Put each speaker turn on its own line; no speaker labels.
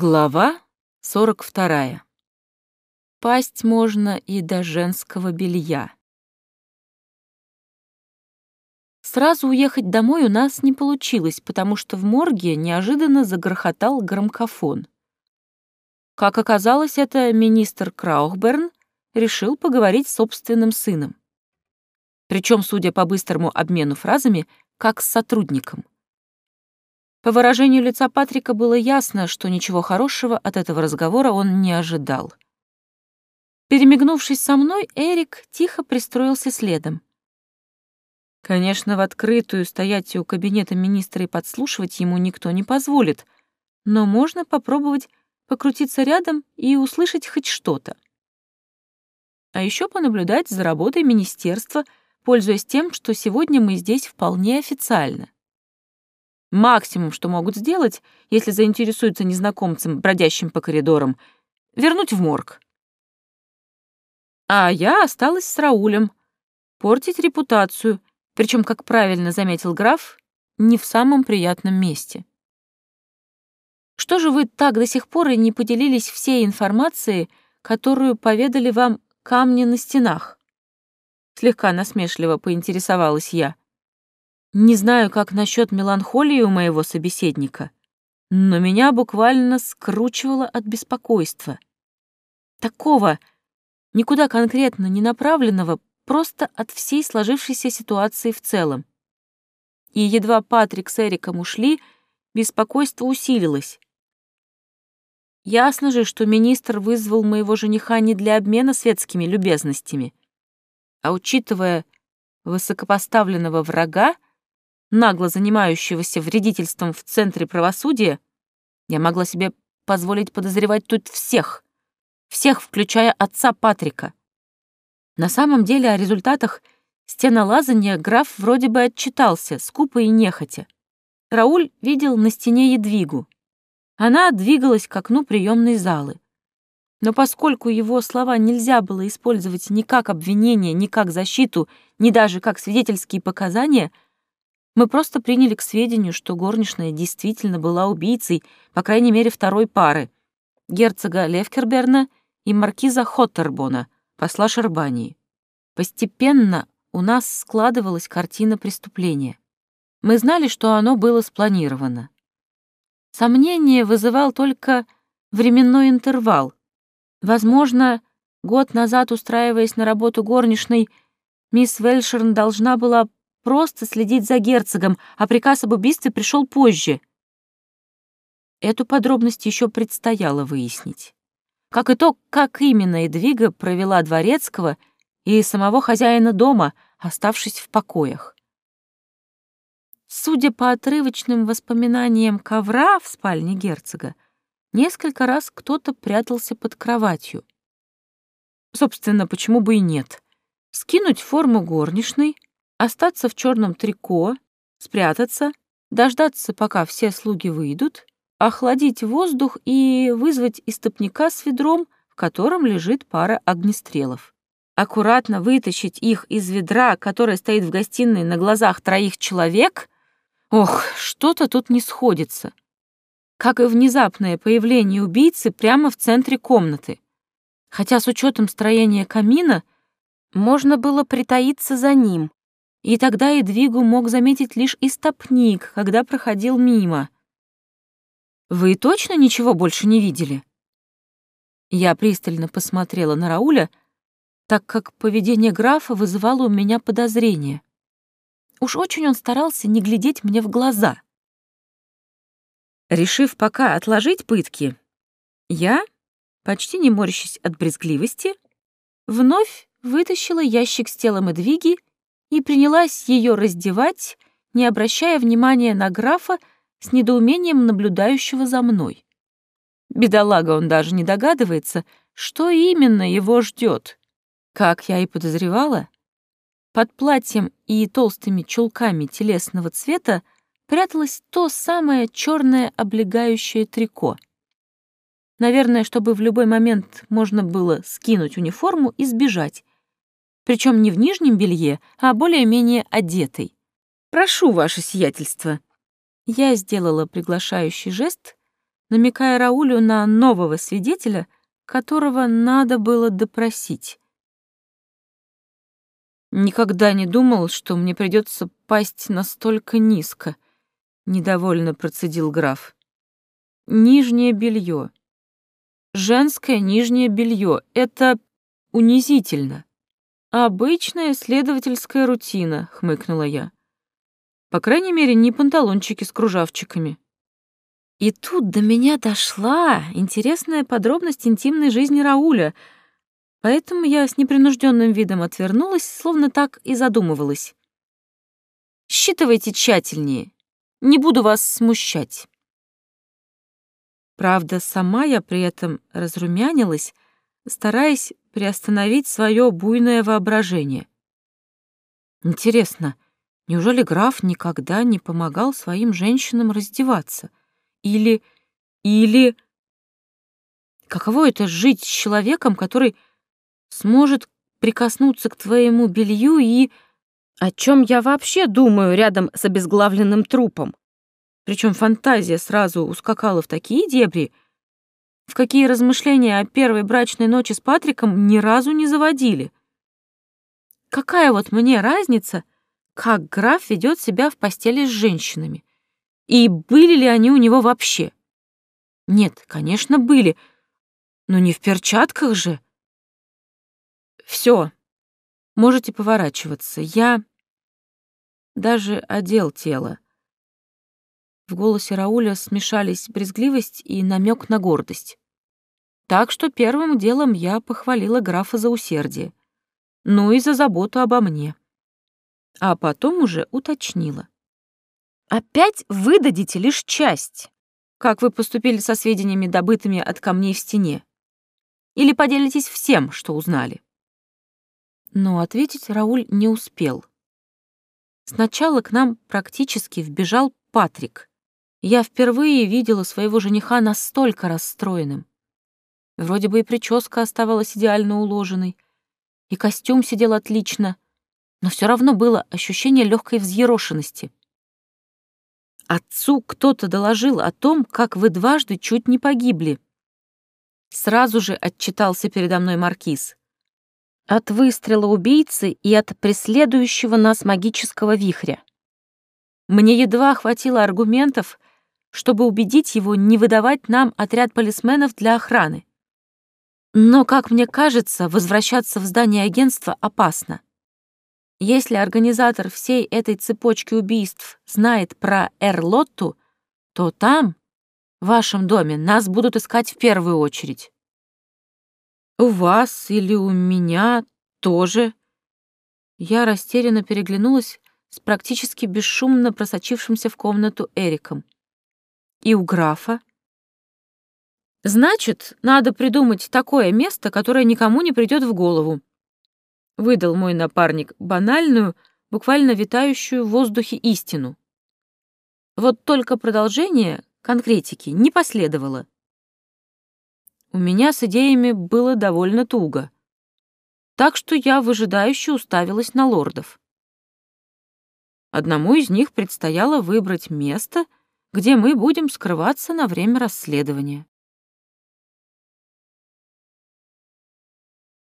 Глава 42. Пасть можно и до женского белья. Сразу уехать домой у нас не получилось, потому что в морге неожиданно загрохотал громкофон. Как оказалось, это министр Краухберн решил поговорить с собственным сыном. Причем, судя по быстрому обмену фразами, как с сотрудником — по выражению лица Патрика было ясно, что ничего хорошего от этого разговора он не ожидал. Перемигнувшись со мной, Эрик тихо пристроился следом. Конечно, в открытую стоять у кабинета министра и подслушивать ему никто не позволит, но можно попробовать покрутиться рядом и услышать хоть что-то. А еще понаблюдать за работой министерства, пользуясь тем, что сегодня мы здесь вполне официально. Максимум, что могут сделать, если заинтересуются незнакомцем, бродящим по коридорам, вернуть в морг. А я осталась с Раулем. Портить репутацию, причем, как правильно заметил граф, не в самом приятном месте. Что же вы так до сих пор и не поделились всей информацией, которую поведали вам камни на стенах? Слегка насмешливо поинтересовалась я. Не знаю, как насчет меланхолии у моего собеседника, но меня буквально скручивало от беспокойства. Такого, никуда конкретно не направленного, просто от всей сложившейся ситуации в целом. И едва Патрик с Эриком ушли, беспокойство усилилось. Ясно же, что министр вызвал моего жениха не для обмена светскими любезностями, а учитывая высокопоставленного врага, нагло занимающегося вредительством в Центре правосудия, я могла себе позволить подозревать тут всех, всех, включая отца Патрика. На самом деле о результатах стенолазания граф вроде бы отчитался, скупо и нехотя. Рауль видел на стене едвигу. Она двигалась к окну приемной залы. Но поскольку его слова нельзя было использовать ни как обвинение, ни как защиту, ни даже как свидетельские показания — мы просто приняли к сведению, что горничная действительно была убийцей, по крайней мере, второй пары — герцога Левкерберна и маркиза Хоттербона, посла Шербании. Постепенно у нас складывалась картина преступления. Мы знали, что оно было спланировано. Сомнение вызывал только временной интервал. Возможно, год назад, устраиваясь на работу горничной, мисс Вельшерн должна была просто следить за герцогом, а приказ об убийстве пришел позже. Эту подробность еще предстояло выяснить. Как итог, как именно Эдвига провела дворецкого и самого хозяина дома, оставшись в покоях. Судя по отрывочным воспоминаниям ковра в спальне герцога, несколько раз кто-то прятался под кроватью. Собственно, почему бы и нет? Скинуть форму горничной — остаться в черном трико, спрятаться, дождаться, пока все слуги выйдут, охладить воздух и вызвать истопника с ведром, в котором лежит пара огнестрелов. Аккуратно вытащить их из ведра, которое стоит в гостиной на глазах троих человек? Ох, что-то тут не сходится. Как и внезапное появление убийцы прямо в центре комнаты. Хотя с учетом строения камина можно было притаиться за ним, и тогда Эдвигу мог заметить лишь истопник, когда проходил мимо. «Вы точно ничего больше не видели?» Я пристально посмотрела на Рауля, так как поведение графа вызывало у меня подозрение. Уж очень он старался не глядеть мне в глаза. Решив пока отложить пытки, я, почти не морщась от брезгливости, вновь вытащила ящик с телом Эдвиги и принялась ее раздевать, не обращая внимания на графа с недоумением наблюдающего за мной. Бедолага он даже не догадывается, что именно его ждет. Как я и подозревала, под платьем и толстыми чулками телесного цвета пряталось то самое черное облегающее трико. Наверное, чтобы в любой момент можно было скинуть униформу и сбежать, причем не в нижнем белье, а более-менее одетой. «Прошу, ваше сиятельство». Я сделала приглашающий жест, намекая Раулю на нового свидетеля, которого надо было допросить. Никогда не думал, что мне придется пасть настолько низко, недовольно процедил граф. Нижнее белье. Женское нижнее белье — это унизительно. Обычная следовательская рутина, хмыкнула я. По крайней мере, не панталончики с кружавчиками. И тут до меня дошла интересная подробность интимной жизни Рауля — Поэтому я с непринужденным видом отвернулась, словно так и задумывалась. «Считывайте тщательнее. Не буду вас смущать». Правда, сама я при этом разрумянилась, стараясь приостановить свое буйное воображение. Интересно, неужели граф никогда не помогал своим женщинам раздеваться? Или... или... Каково это жить с человеком, который сможет прикоснуться к твоему белью и... О чем я вообще думаю рядом с обезглавленным трупом? Причем фантазия сразу ускакала в такие дебри, в какие размышления о первой брачной ночи с Патриком ни разу не заводили. Какая вот мне разница, как граф ведет себя в постели с женщинами? И были ли они у него вообще? Нет, конечно, были, но не в перчатках же. Все, можете поворачиваться. Я даже одел тело. В голосе Рауля смешались брезгливость и намек на гордость. Так что первым делом я похвалила графа за усердие, ну и за заботу обо мне. А потом уже уточнила. «Опять выдадите лишь часть, как вы поступили со сведениями, добытыми от камней в стене? Или поделитесь всем, что узнали?» Но ответить Рауль не успел. Сначала к нам практически вбежал Патрик. Я впервые видела своего жениха настолько расстроенным. Вроде бы и прическа оставалась идеально уложенной, и костюм сидел отлично, но все равно было ощущение легкой взъерошенности. Отцу кто-то доложил о том, как вы дважды чуть не погибли. Сразу же отчитался передо мной маркиз. От выстрела убийцы и от преследующего нас магического вихря. Мне едва хватило аргументов, чтобы убедить его не выдавать нам отряд полисменов для охраны. Но, как мне кажется, возвращаться в здание агентства опасно. Если организатор всей этой цепочки убийств знает про Эрлотту, то там, в вашем доме, нас будут искать в первую очередь. У вас или у меня тоже. Я растерянно переглянулась с практически бесшумно просочившимся в комнату Эриком. И у графа. Значит, надо придумать такое место, которое никому не придет в голову. Выдал мой напарник банальную, буквально витающую в воздухе истину. Вот только продолжение конкретики не последовало. У меня с идеями было довольно туго. Так что я выжидающе уставилась на лордов. Одному из них предстояло выбрать место, где мы будем скрываться на время расследования.